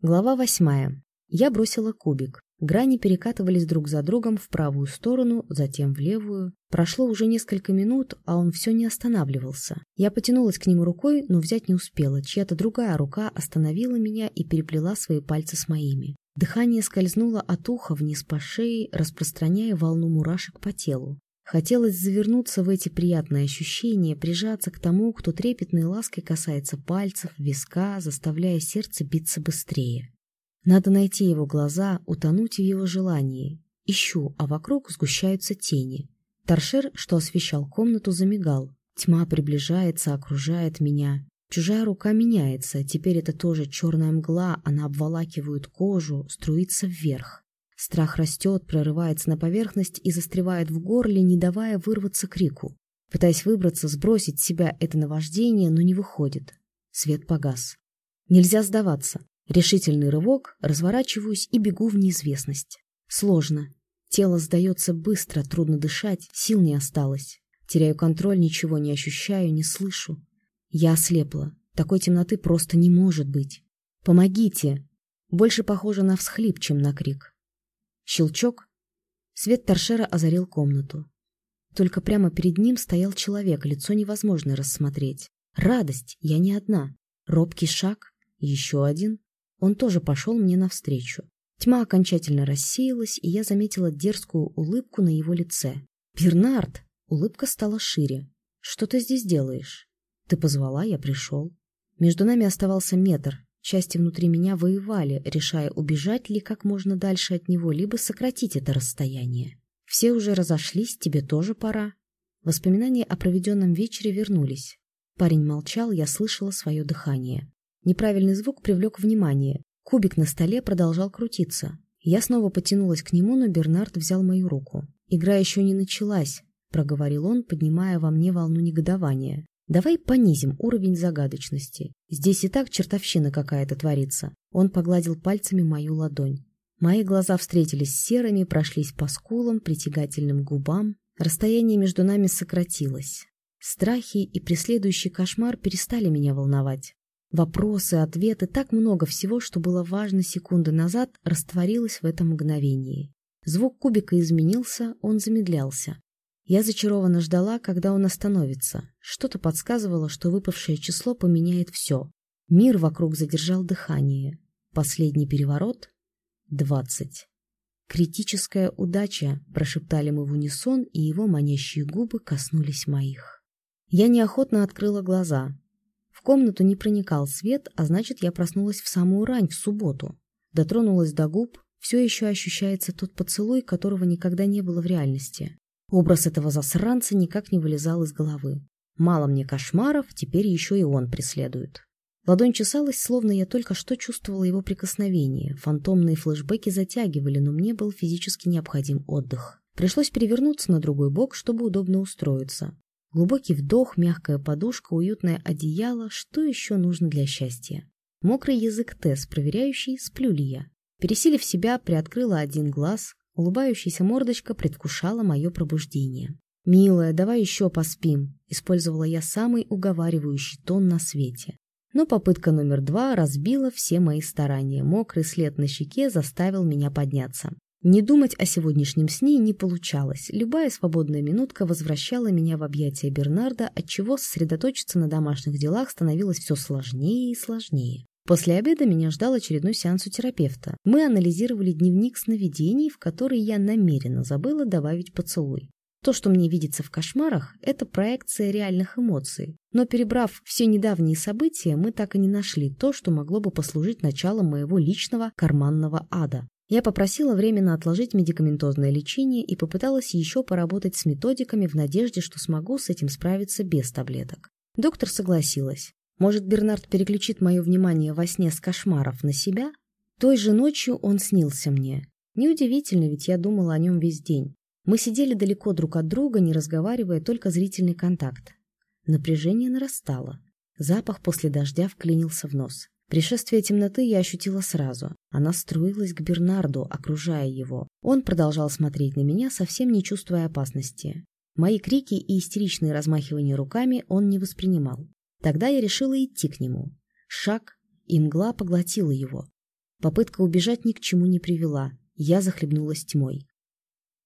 Глава восьмая. Я бросила кубик. Грани перекатывались друг за другом в правую сторону, затем в левую. Прошло уже несколько минут, а он все не останавливался. Я потянулась к нему рукой, но взять не успела. Чья-то другая рука остановила меня и переплела свои пальцы с моими. Дыхание скользнуло от уха вниз по шее, распространяя волну мурашек по телу. Хотелось завернуться в эти приятные ощущения, прижаться к тому, кто трепетной лаской касается пальцев, виска, заставляя сердце биться быстрее. Надо найти его глаза, утонуть в его желании. Ищу, а вокруг сгущаются тени. Торшер, что освещал комнату, замигал. Тьма приближается, окружает меня. Чужая рука меняется, теперь это тоже черная мгла, она обволакивает кожу, струится вверх. Страх растет, прорывается на поверхность и застревает в горле, не давая вырваться крику. Пытаясь выбраться, сбросить с себя это наваждение, но не выходит. Свет погас. Нельзя сдаваться. Решительный рывок, разворачиваюсь и бегу в неизвестность. Сложно. Тело сдается быстро, трудно дышать, сил не осталось. Теряю контроль, ничего не ощущаю, не слышу. Я ослепла. Такой темноты просто не может быть. «Помогите!» Больше похоже на всхлип, чем на крик. Щелчок. Свет торшера озарил комнату. Только прямо перед ним стоял человек, лицо невозможно рассмотреть. Радость, я не одна. Робкий шаг, еще один. Он тоже пошел мне навстречу. Тьма окончательно рассеялась, и я заметила дерзкую улыбку на его лице. «Бернард!» Улыбка стала шире. «Что ты здесь делаешь?» «Ты позвала, я пришел». Между нами оставался метр, Части внутри меня воевали, решая, убежать ли как можно дальше от него, либо сократить это расстояние. Все уже разошлись, тебе тоже пора. Воспоминания о проведенном вечере вернулись. Парень молчал, я слышала свое дыхание. Неправильный звук привлек внимание. Кубик на столе продолжал крутиться. Я снова потянулась к нему, но Бернард взял мою руку. «Игра еще не началась», — проговорил он, поднимая во мне волну негодования. Давай понизим уровень загадочности. Здесь и так чертовщина какая-то творится. Он погладил пальцами мою ладонь. Мои глаза встретились с серыми, прошлись по скулам, притягательным губам. Расстояние между нами сократилось. Страхи и преследующий кошмар перестали меня волновать. Вопросы, ответы, так много всего, что было важно секунды назад, растворилось в этом мгновении. Звук кубика изменился, он замедлялся. Я зачарованно ждала, когда он остановится. Что-то подсказывало, что выпавшее число поменяет все. Мир вокруг задержал дыхание. Последний переворот — двадцать. «Критическая удача», — прошептали мы в унисон, и его манящие губы коснулись моих. Я неохотно открыла глаза. В комнату не проникал свет, а значит, я проснулась в самую рань, в субботу. Дотронулась до губ, все еще ощущается тот поцелуй, которого никогда не было в реальности. Образ этого засранца никак не вылезал из головы. Мало мне кошмаров, теперь еще и он преследует. Ладонь чесалась, словно я только что чувствовала его прикосновение. Фантомные флешбеки затягивали, но мне был физически необходим отдых. Пришлось перевернуться на другой бок, чтобы удобно устроиться. Глубокий вдох, мягкая подушка, уютное одеяло. Что еще нужно для счастья? Мокрый язык Тесс, проверяющий, сплю ли я. Пересилив себя, приоткрыла один глаз, Улыбающаяся мордочка предвкушала мое пробуждение. «Милая, давай еще поспим», — использовала я самый уговаривающий тон на свете. Но попытка номер два разбила все мои старания. Мокрый след на щеке заставил меня подняться. Не думать о сегодняшнем сне не получалось. Любая свободная минутка возвращала меня в объятия Бернарда, отчего сосредоточиться на домашних делах становилось все сложнее и сложнее. После обеда меня ждал очередной сеанс у терапевта. Мы анализировали дневник сновидений, в который я намеренно забыла добавить поцелуй. То, что мне видится в кошмарах, это проекция реальных эмоций. Но перебрав все недавние события, мы так и не нашли то, что могло бы послужить началом моего личного карманного ада. Я попросила временно отложить медикаментозное лечение и попыталась еще поработать с методиками в надежде, что смогу с этим справиться без таблеток. Доктор согласилась. Может, Бернард переключит мое внимание во сне с кошмаров на себя? Той же ночью он снился мне. Неудивительно, ведь я думала о нем весь день. Мы сидели далеко друг от друга, не разговаривая, только зрительный контакт. Напряжение нарастало. Запах после дождя вклинился в нос. Пришествие темноты я ощутила сразу. Она струилась к Бернарду, окружая его. Он продолжал смотреть на меня, совсем не чувствуя опасности. Мои крики и истеричные размахивания руками он не воспринимал. Тогда я решила идти к нему. Шаг, и мгла поглотила его. Попытка убежать ни к чему не привела. Я захлебнулась тьмой.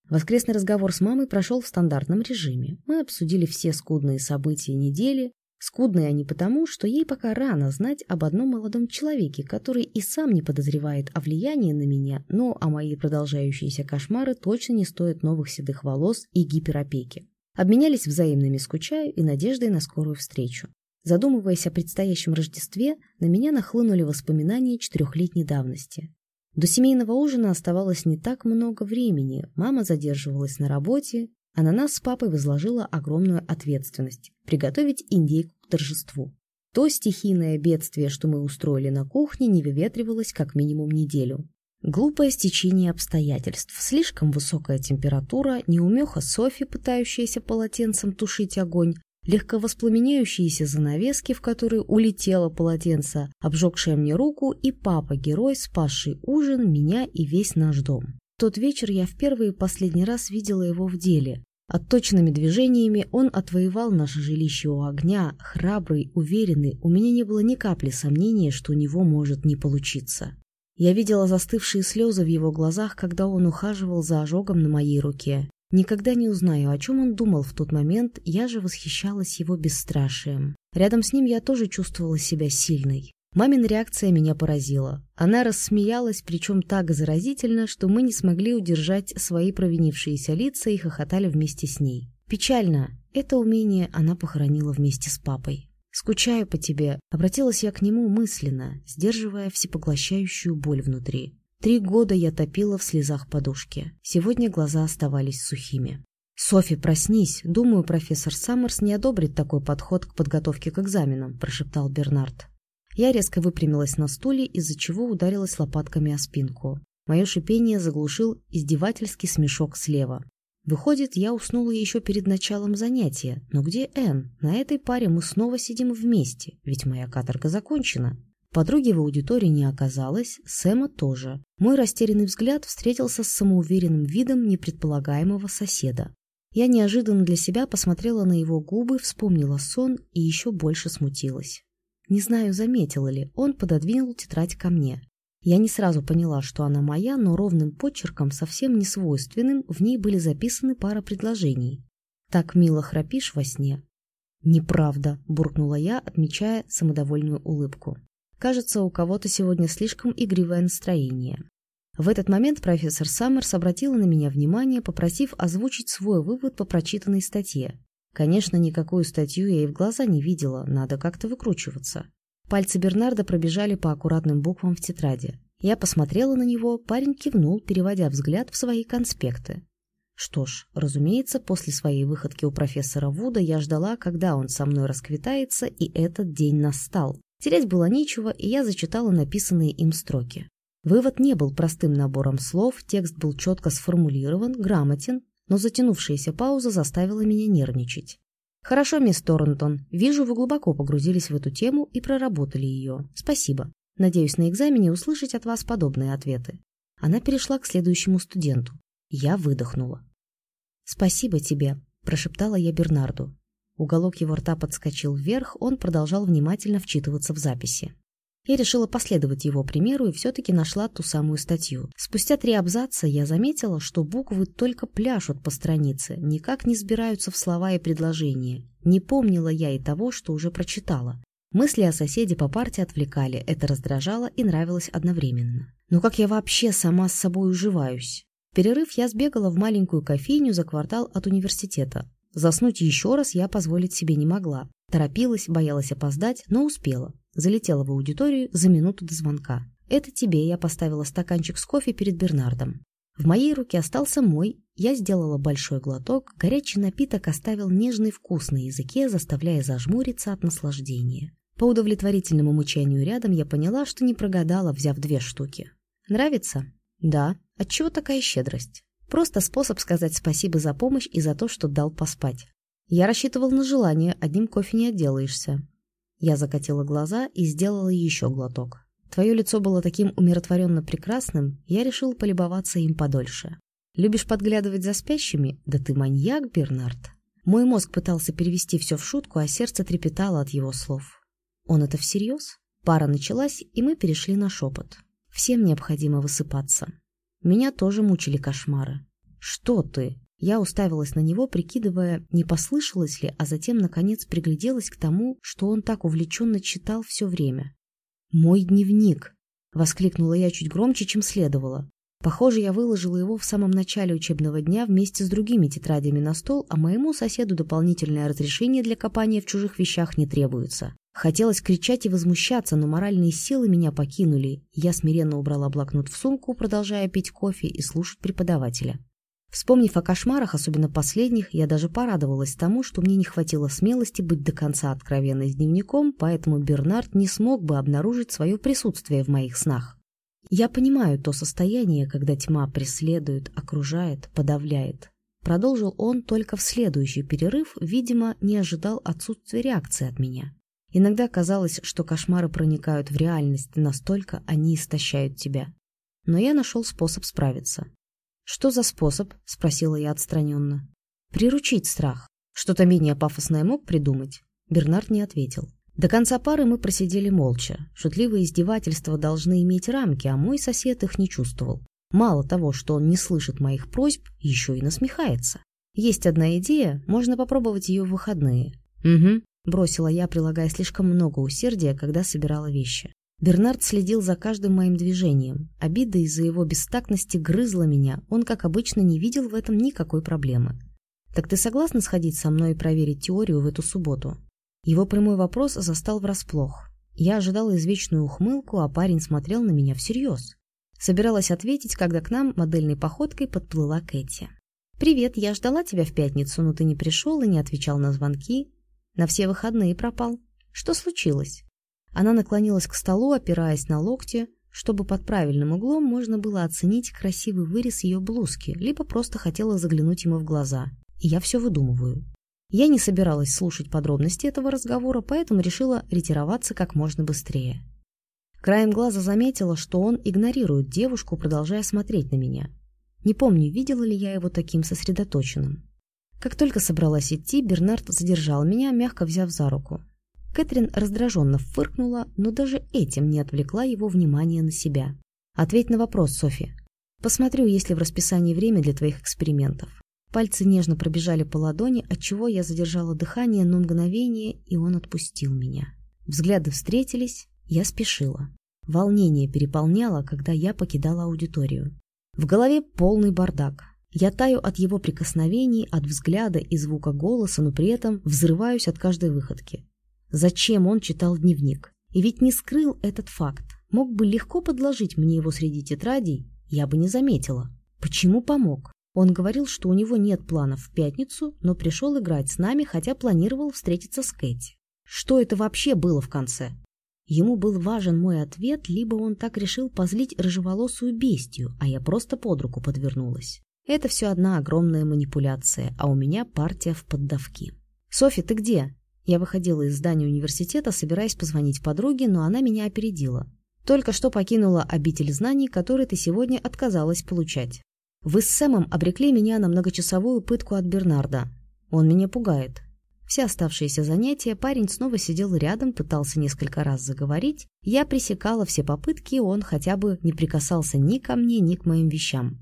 Воскресный разговор с мамой прошел в стандартном режиме. Мы обсудили все скудные события недели. Скудные они потому, что ей пока рано знать об одном молодом человеке, который и сам не подозревает о влиянии на меня, но о мои продолжающиеся кошмары точно не стоят новых седых волос и гиперопеки. Обменялись взаимными скучаю и надеждой на скорую встречу. Задумываясь о предстоящем Рождестве, на меня нахлынули воспоминания четырехлетней давности. До семейного ужина оставалось не так много времени, мама задерживалась на работе, а на нас с папой возложила огромную ответственность – приготовить индейку к торжеству. То стихийное бедствие, что мы устроили на кухне, не выветривалось как минимум неделю. Глупое стечение обстоятельств, слишком высокая температура, неумеха Софи, пытающаяся полотенцем тушить огонь, легковоспламеняющиеся занавески, в которые улетело полотенце, обжегшее мне руку, и папа-герой, спасший ужин, меня и весь наш дом. В тот вечер я в первый и последний раз видела его в деле. Отточенными движениями он отвоевал наше жилище у огня, храбрый, уверенный, у меня не было ни капли сомнения, что у него может не получиться. Я видела застывшие слезы в его глазах, когда он ухаживал за ожогом на моей руке. Никогда не узнаю, о чем он думал в тот момент, я же восхищалась его бесстрашием. Рядом с ним я тоже чувствовала себя сильной. Мамина реакция меня поразила. Она рассмеялась, причем так заразительно, что мы не смогли удержать свои провинившиеся лица и хохотали вместе с ней. Печально. Это умение она похоронила вместе с папой. «Скучаю по тебе», — обратилась я к нему мысленно, сдерживая всепоглощающую боль внутри. Три года я топила в слезах подушки. Сегодня глаза оставались сухими. «Софи, проснись. Думаю, профессор Саммерс не одобрит такой подход к подготовке к экзаменам», – прошептал Бернард. Я резко выпрямилась на стуле, из-за чего ударилась лопатками о спинку. Мое шипение заглушил издевательский смешок слева. Выходит, я уснула еще перед началом занятия. Но где Энн? На этой паре мы снова сидим вместе, ведь моя каторга закончена. Подруги в аудитории не оказалось, Сэма тоже. Мой растерянный взгляд встретился с самоуверенным видом непредполагаемого соседа. Я неожиданно для себя посмотрела на его губы, вспомнила сон и еще больше смутилась. Не знаю, заметила ли, он пододвинул тетрадь ко мне. Я не сразу поняла, что она моя, но ровным почерком, совсем не свойственным, в ней были записаны пара предложений. «Так мило храпишь во сне?» «Неправда», — буркнула я, отмечая самодовольную улыбку. Кажется, у кого-то сегодня слишком игривое настроение. В этот момент профессор Саммерс обратила на меня внимание, попросив озвучить свой вывод по прочитанной статье. Конечно, никакую статью я и в глаза не видела, надо как-то выкручиваться. Пальцы Бернарда пробежали по аккуратным буквам в тетради. Я посмотрела на него, парень кивнул, переводя взгляд в свои конспекты. Что ж, разумеется, после своей выходки у профессора Вуда я ждала, когда он со мной расквитается, и этот день настал. Терять было нечего, и я зачитала написанные им строки. Вывод не был простым набором слов, текст был четко сформулирован, грамотен, но затянувшаяся пауза заставила меня нервничать. «Хорошо, мисс Торнтон, вижу, вы глубоко погрузились в эту тему и проработали ее. Спасибо. Надеюсь на экзамене услышать от вас подобные ответы». Она перешла к следующему студенту. Я выдохнула. «Спасибо тебе», – прошептала я Бернарду. Уголок его рта подскочил вверх, он продолжал внимательно вчитываться в записи. Я решила последовать его примеру и все-таки нашла ту самую статью. Спустя три абзаца я заметила, что буквы только пляшут по странице, никак не сбираются в слова и предложения. Не помнила я и того, что уже прочитала. Мысли о соседе по парте отвлекали, это раздражало и нравилось одновременно. Но как я вообще сама с собой уживаюсь? В перерыв я сбегала в маленькую кофейню за квартал от университета. Заснуть еще раз я позволить себе не могла. Торопилась, боялась опоздать, но успела. Залетела в аудиторию за минуту до звонка. «Это тебе» я поставила стаканчик с кофе перед Бернардом. В моей руке остался мой, я сделала большой глоток, горячий напиток оставил нежный вкус на языке, заставляя зажмуриться от наслаждения. По удовлетворительному мучанию рядом я поняла, что не прогадала, взяв две штуки. «Нравится?» «Да. Отчего такая щедрость?» Просто способ сказать спасибо за помощь и за то, что дал поспать. Я рассчитывал на желание, одним кофе не отделаешься. Я закатила глаза и сделала еще глоток. Твое лицо было таким умиротворенно прекрасным, я решил полюбоваться им подольше. Любишь подглядывать за спящими? Да ты маньяк, Бернард. Мой мозг пытался перевести все в шутку, а сердце трепетало от его слов. Он это всерьез? Пара началась, и мы перешли на шепот. Всем необходимо высыпаться. Меня тоже мучили кошмары. Что ты? Я уставилась на него, прикидывая, не послышалось ли, а затем, наконец, пригляделась к тому, что он так увлеченно читал все время. «Мой дневник!» — воскликнула я чуть громче, чем следовало. Похоже, я выложила его в самом начале учебного дня вместе с другими тетрадями на стол, а моему соседу дополнительное разрешение для копания в чужих вещах не требуется. Хотелось кричать и возмущаться, но моральные силы меня покинули. Я смиренно убрала блокнот в сумку, продолжая пить кофе и слушать преподавателя. Вспомнив о кошмарах, особенно последних, я даже порадовалась тому, что мне не хватило смелости быть до конца откровенной с дневником, поэтому Бернард не смог бы обнаружить свое присутствие в моих снах. Я понимаю то состояние, когда тьма преследует, окружает, подавляет. Продолжил он только в следующий перерыв, видимо, не ожидал отсутствия реакции от меня. Иногда казалось, что кошмары проникают в реальность, настолько они истощают тебя. Но я нашел способ справиться. «Что за способ?» — спросила я отстраненно. «Приручить страх. Что-то менее пафосное мог придумать?» Бернард не ответил. До конца пары мы просидели молча. Шутливые издевательства должны иметь рамки, а мой сосед их не чувствовал. Мало того, что он не слышит моих просьб, еще и насмехается. Есть одна идея, можно попробовать ее в выходные. Угу, бросила я, прилагая слишком много усердия, когда собирала вещи. Бернард следил за каждым моим движением. Обида из-за его бестактности грызла меня, он, как обычно, не видел в этом никакой проблемы. «Так ты согласна сходить со мной и проверить теорию в эту субботу?» Его прямой вопрос застал врасплох. Я ожидала извечную ухмылку, а парень смотрел на меня всерьез. Собиралась ответить, когда к нам модельной походкой подплыла Кэти. «Привет, я ждала тебя в пятницу, но ты не пришел и не отвечал на звонки. На все выходные пропал. Что случилось?» Она наклонилась к столу, опираясь на локти, чтобы под правильным углом можно было оценить красивый вырез ее блузки, либо просто хотела заглянуть ему в глаза. И я все выдумываю. Я не собиралась слушать подробности этого разговора, поэтому решила ретироваться как можно быстрее. Краем глаза заметила, что он игнорирует девушку, продолжая смотреть на меня. Не помню, видела ли я его таким сосредоточенным. Как только собралась идти, Бернард задержал меня, мягко взяв за руку. Кэтрин раздраженно фыркнула, но даже этим не отвлекла его внимание на себя. «Ответь на вопрос, Софи. Посмотрю, есть ли в расписании время для твоих экспериментов. Пальцы нежно пробежали по ладони, отчего я задержала дыхание на мгновение, и он отпустил меня. Взгляды встретились, я спешила. Волнение переполняло, когда я покидала аудиторию. В голове полный бардак. Я таю от его прикосновений, от взгляда и звука голоса, но при этом взрываюсь от каждой выходки. Зачем он читал дневник? И ведь не скрыл этот факт. Мог бы легко подложить мне его среди тетрадей, я бы не заметила. Почему помог? Он говорил, что у него нет планов в пятницу, но пришел играть с нами, хотя планировал встретиться с Кэти. Что это вообще было в конце? Ему был важен мой ответ, либо он так решил позлить рыжеволосую бестию, а я просто под руку подвернулась. Это все одна огромная манипуляция, а у меня партия в поддавки. «Софи, ты где?» Я выходила из здания университета, собираясь позвонить подруге, но она меня опередила. Только что покинула обитель знаний, который ты сегодня отказалась получать. Вы с Сэмом обрекли меня на многочасовую пытку от Бернарда. Он меня пугает. Все оставшиеся занятия парень снова сидел рядом, пытался несколько раз заговорить. Я пресекала все попытки, он хотя бы не прикасался ни ко мне, ни к моим вещам.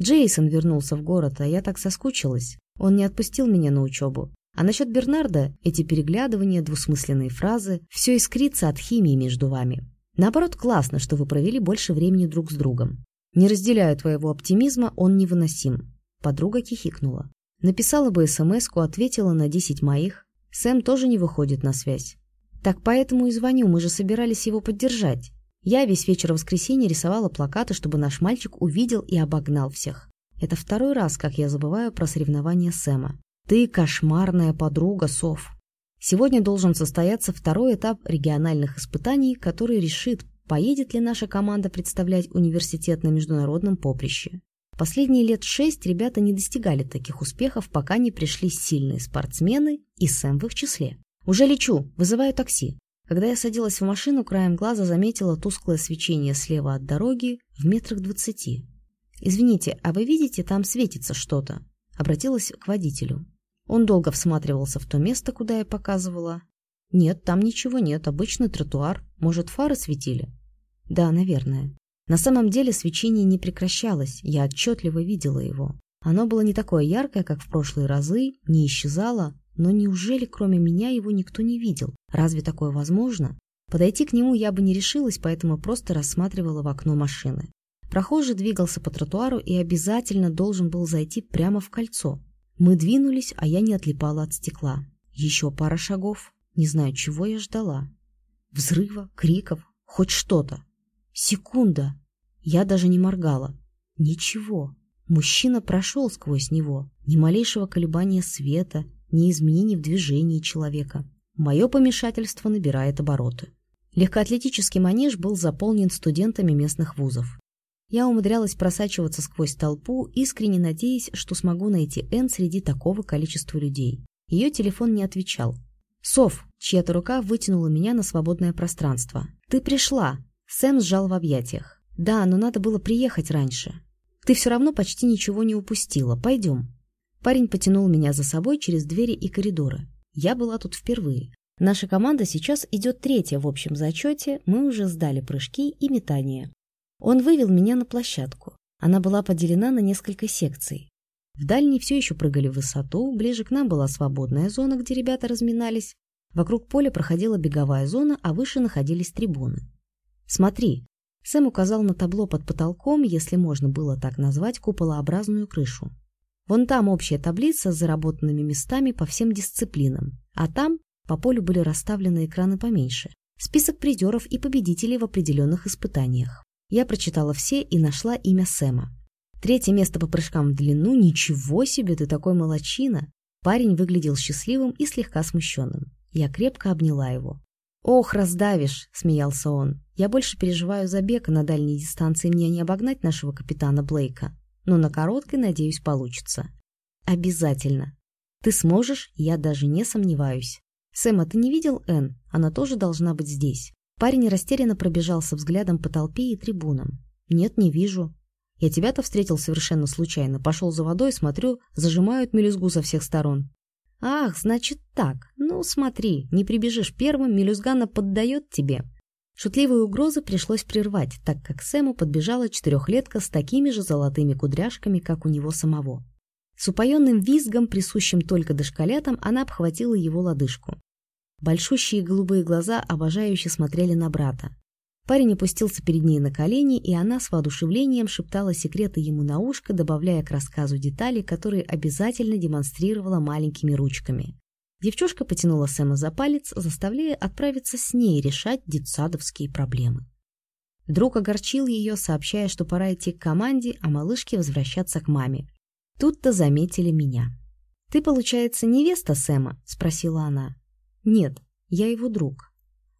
Джейсон вернулся в город, а я так соскучилась. Он не отпустил меня на учебу. А насчет Бернарда, эти переглядывания, двусмысленные фразы, все искрится от химии между вами. Наоборот, классно, что вы провели больше времени друг с другом. Не разделяю твоего оптимизма, он невыносим. Подруга хихикнула. Написала бы смс-ку, ответила на 10 моих. Сэм тоже не выходит на связь. Так поэтому и звоню, мы же собирались его поддержать. Я весь вечер воскресенья рисовала плакаты, чтобы наш мальчик увидел и обогнал всех. Это второй раз, как я забываю про соревнования Сэма. Ты кошмарная подруга, Сов. Сегодня должен состояться второй этап региональных испытаний, который решит, поедет ли наша команда представлять университет на международном поприще. Последние лет шесть ребята не достигали таких успехов, пока не пришли сильные спортсмены, и Сэм в их числе. «Уже лечу, вызываю такси». Когда я садилась в машину, краем глаза заметила тусклое свечение слева от дороги в метрах двадцати. «Извините, а вы видите, там светится что-то?» Обратилась к водителю. Он долго всматривался в то место, куда я показывала. «Нет, там ничего нет, обычный тротуар. Может, фары светили?» «Да, наверное». На самом деле свечение не прекращалось, я отчетливо видела его. Оно было не такое яркое, как в прошлые разы, не исчезало, но неужели кроме меня его никто не видел? Разве такое возможно? Подойти к нему я бы не решилась, поэтому просто рассматривала в окно машины. Прохожий двигался по тротуару и обязательно должен был зайти прямо в кольцо. Мы двинулись, а я не отлипала от стекла. Еще пара шагов. Не знаю, чего я ждала. Взрыва, криков, хоть что-то. Секунда. Я даже не моргала. Ничего. Мужчина прошел сквозь него. Ни малейшего колебания света, ни изменений в движении человека. Мое помешательство набирает обороты. Легкоатлетический манеж был заполнен студентами местных вузов. Я умудрялась просачиваться сквозь толпу, искренне надеясь, что смогу найти Энн среди такого количества людей. Ее телефон не отвечал. «Сов!» Чья-то рука вытянула меня на свободное пространство. «Ты пришла!» Сэм сжал в объятиях. «Да, но надо было приехать раньше. Ты все равно почти ничего не упустила. Пойдем». Парень потянул меня за собой через двери и коридоры. Я была тут впервые. Наша команда сейчас идет третья в общем зачете, мы уже сдали прыжки и метания. Он вывел меня на площадку. Она была поделена на несколько секций. В дальней все еще прыгали в высоту, ближе к нам была свободная зона, где ребята разминались. Вокруг поля проходила беговая зона, а выше находились трибуны. «Смотри!» Сэм указал на табло под потолком, если можно было так назвать, куполообразную крышу. Вон там общая таблица с заработанными местами по всем дисциплинам, а там по полю были расставлены экраны поменьше, список призеров и победителей в определенных испытаниях. Я прочитала все и нашла имя Сэма. Третье место по прыжкам в длину. Ничего себе, ты такой молочина. Парень выглядел счастливым и слегка смущенным. Я крепко обняла его. «Ох, раздавишь!» — смеялся он. «Я больше переживаю за бег, на дальней дистанции мне не обогнать нашего капитана Блейка. Но на короткой, надеюсь, получится». «Обязательно. Ты сможешь, я даже не сомневаюсь. Сэм, а ты не видел Энн? Она тоже должна быть здесь». Парень растерянно пробежался взглядом по толпе и трибунам. «Нет, не вижу. Я тебя-то встретил совершенно случайно. Пошел за водой, смотрю, зажимают мелюзгу со всех сторон». «Ах, значит так. Ну, смотри, не прибежишь первым, мелюзгана поддает тебе». Шутливые угрозы пришлось прервать, так как Сэму подбежала четырехлетка с такими же золотыми кудряшками, как у него самого. С упоенным визгом, присущим только дошколятам, она обхватила его лодыжку. Большущие голубые глаза обожающе смотрели на брата. Парень опустился перед ней на колени, и она с воодушевлением шептала секреты ему на ушко, добавляя к рассказу детали, которые обязательно демонстрировала маленькими ручками. Девчушка потянула Сэма за палец, заставляя отправиться с ней решать детсадовские проблемы. Друг огорчил ее, сообщая, что пора идти к команде, а малышке возвращаться к маме. Тут-то заметили меня. «Ты, получается, невеста Сэма?» – спросила она. Нет, я его друг.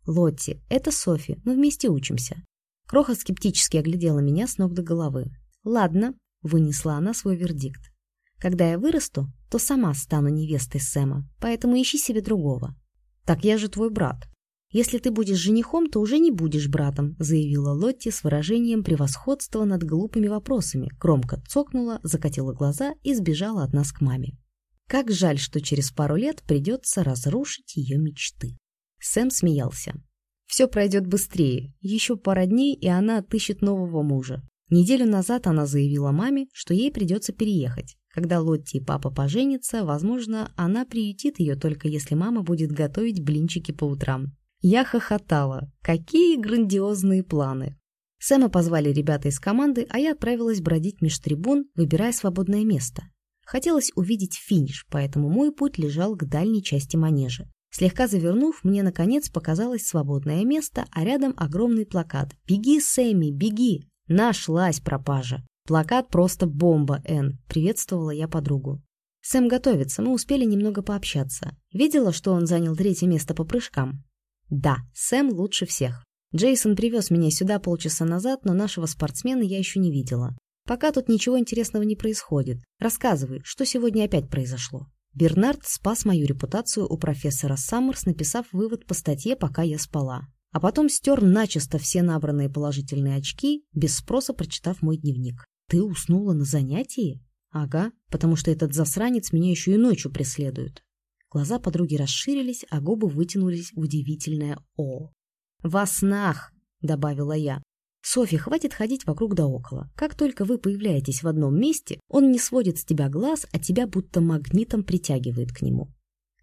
Лотти, это Софи, мы вместе учимся. Кроха скептически оглядела меня с ног до головы. Ладно, вынесла она свой вердикт. Когда я вырасту, то сама стану невестой Сэма, поэтому ищи себе другого. Так я же твой брат. Если ты будешь женихом, то уже не будешь братом, заявила Лотти с выражением превосходства над глупыми вопросами, громко цокнула, закатила глаза и сбежала от нас к маме. Как жаль, что через пару лет придется разрушить ее мечты. Сэм смеялся. Все пройдет быстрее. Еще пара дней, и она отыщет нового мужа. Неделю назад она заявила маме, что ей придется переехать. Когда Лотти и папа поженятся, возможно, она приютит ее только если мама будет готовить блинчики по утрам. Я хохотала. Какие грандиозные планы. Сэма позвали ребята из команды, а я отправилась бродить меж трибун, выбирая свободное место. Хотелось увидеть финиш, поэтому мой путь лежал к дальней части манежа. Слегка завернув, мне, наконец, показалось свободное место, а рядом огромный плакат «Беги, Сэмми, беги!» Нашлась пропажа. Плакат просто бомба, Эн. Приветствовала я подругу. Сэм готовится, мы успели немного пообщаться. Видела, что он занял третье место по прыжкам? Да, Сэм лучше всех. Джейсон привез меня сюда полчаса назад, но нашего спортсмена я еще не видела. Пока тут ничего интересного не происходит. Рассказывай, что сегодня опять произошло. Бернард спас мою репутацию у профессора Саммерс, написав вывод по статье, пока я спала. А потом стер начисто все набранные положительные очки, без спроса прочитав мой дневник. «Ты уснула на занятии?» «Ага, потому что этот засранец меня еще и ночью преследует». Глаза подруги расширились, а губы вытянулись в удивительное «О». «Во снах!» — добавила я. Софья, хватит ходить вокруг да около. Как только вы появляетесь в одном месте, он не сводит с тебя глаз, а тебя будто магнитом притягивает к нему.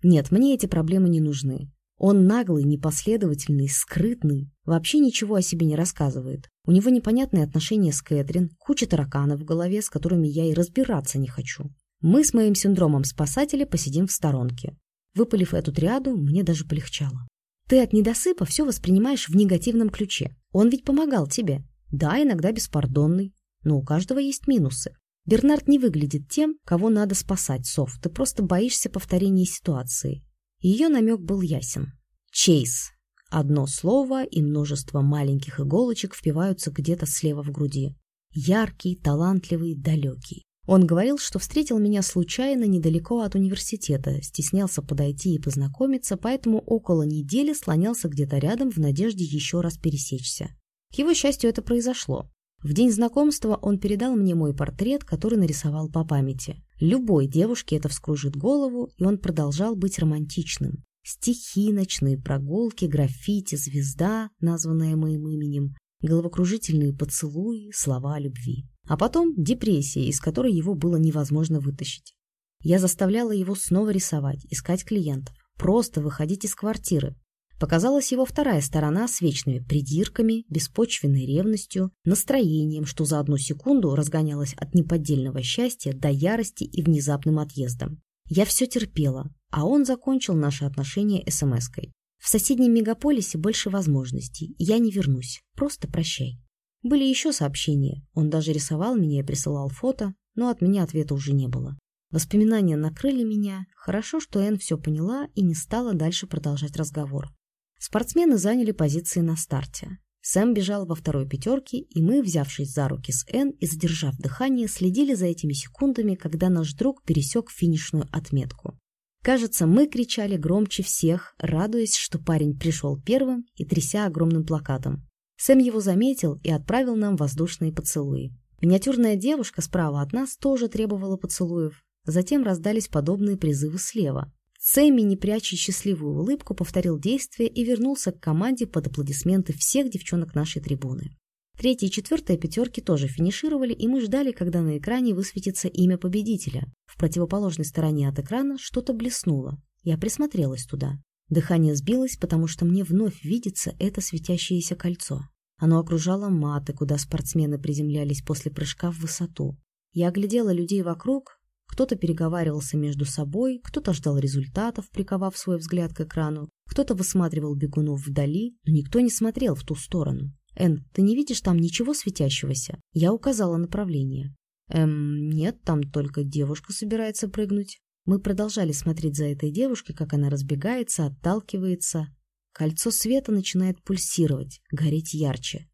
Нет, мне эти проблемы не нужны. Он наглый, непоследовательный, скрытный, вообще ничего о себе не рассказывает. У него непонятные отношения с Кэтрин, куча тараканов в голове, с которыми я и разбираться не хочу. Мы с моим синдромом спасателя посидим в сторонке. Выпалив эту триаду, мне даже полегчало. Ты от недосыпа все воспринимаешь в негативном ключе. Он ведь помогал тебе. Да, иногда беспардонный, но у каждого есть минусы. Бернард не выглядит тем, кого надо спасать, Сов. Ты просто боишься повторения ситуации. Ее намек был ясен. Чейз. Одно слово и множество маленьких иголочек впиваются где-то слева в груди. Яркий, талантливый, далекий. Он говорил, что встретил меня случайно недалеко от университета, стеснялся подойти и познакомиться, поэтому около недели слонялся где-то рядом в надежде еще раз пересечься. К его счастью, это произошло. В день знакомства он передал мне мой портрет, который нарисовал по памяти. Любой девушке это вскружит голову, и он продолжал быть романтичным. Стихи, ночные прогулки, граффити, звезда, названная моим именем, головокружительные поцелуи, слова любви. А потом депрессия, из которой его было невозможно вытащить. Я заставляла его снова рисовать, искать клиентов, просто выходить из квартиры. Показалась его вторая сторона с вечными придирками, беспочвенной ревностью, настроением, что за одну секунду разгонялось от неподдельного счастья до ярости и внезапным отъездом. Я все терпела, а он закончил наши отношения смс-кой. В соседнем мегаполисе больше возможностей, я не вернусь, просто прощай. Были еще сообщения. Он даже рисовал меня и присылал фото, но от меня ответа уже не было. Воспоминания накрыли меня. Хорошо, что Энн все поняла и не стала дальше продолжать разговор. Спортсмены заняли позиции на старте. Сэм бежал во второй пятерке, и мы, взявшись за руки с Энн и задержав дыхание, следили за этими секундами, когда наш друг пересек финишную отметку. Кажется, мы кричали громче всех, радуясь, что парень пришел первым и тряся огромным плакатом. Сэм его заметил и отправил нам воздушные поцелуи. Миниатюрная девушка справа от нас тоже требовала поцелуев. Затем раздались подобные призывы слева. Сэмми, не пряча счастливую улыбку, повторил действие и вернулся к команде под аплодисменты всех девчонок нашей трибуны. Третья и четвертая пятерки тоже финишировали, и мы ждали, когда на экране высветится имя победителя. В противоположной стороне от экрана что-то блеснуло. Я присмотрелась туда. Дыхание сбилось, потому что мне вновь видится это светящееся кольцо. Оно окружало маты, куда спортсмены приземлялись после прыжка в высоту. Я оглядела людей вокруг, кто-то переговаривался между собой, кто-то ждал результатов, приковав свой взгляд к экрану, кто-то высматривал бегунов вдали, но никто не смотрел в ту сторону. «Эн, ты не видишь там ничего светящегося?» Я указала направление. «Эм, нет, там только девушка собирается прыгнуть». Мы продолжали смотреть за этой девушкой, как она разбегается, отталкивается. Кольцо света начинает пульсировать, гореть ярче.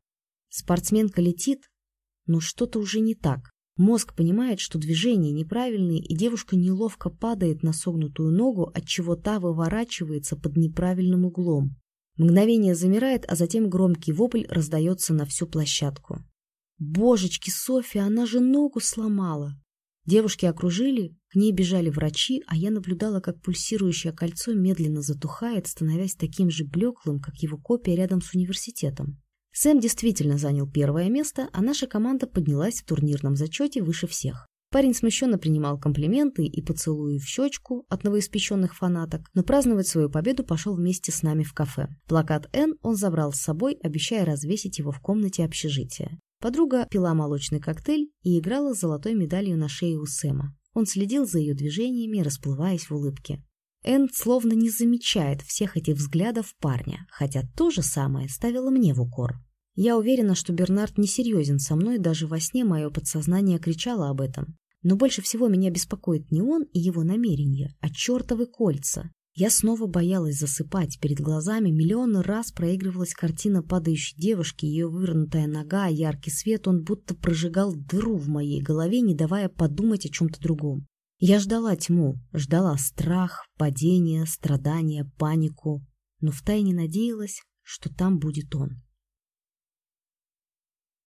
Спортсменка летит, но что-то уже не так. Мозг понимает, что движения неправильные, и девушка неловко падает на согнутую ногу, отчего та выворачивается под неправильным углом. Мгновение замирает, а затем громкий вопль раздается на всю площадку. «Божечки, Софья, она же ногу сломала!» Девушки окружили, к ней бежали врачи, а я наблюдала, как пульсирующее кольцо медленно затухает, становясь таким же блеклым, как его копия рядом с университетом. Сэм действительно занял первое место, а наша команда поднялась в турнирном зачете выше всех. Парень смущенно принимал комплименты и поцелуи в щечку от новоиспеченных фанаток, но праздновать свою победу пошел вместе с нами в кафе. Плакат «Н» он забрал с собой, обещая развесить его в комнате общежития. Подруга пила молочный коктейль и играла с золотой медалью на шее у Сэма. Он следил за ее движениями, расплываясь в улыбке. Энн словно не замечает всех этих взглядов парня, хотя то же самое ставило мне в укор. Я уверена, что Бернард несерьезен со мной, даже во сне мое подсознание кричало об этом. Но больше всего меня беспокоит не он и его намерения, а чертовы кольца. Я снова боялась засыпать. Перед глазами миллионы раз проигрывалась картина падающей девушки, ее вывернутая нога, яркий свет, он будто прожигал дыру в моей голове, не давая подумать о чем-то другом. Я ждала тьму, ждала страх, падение, страдания, панику, но втайне надеялась, что там будет он.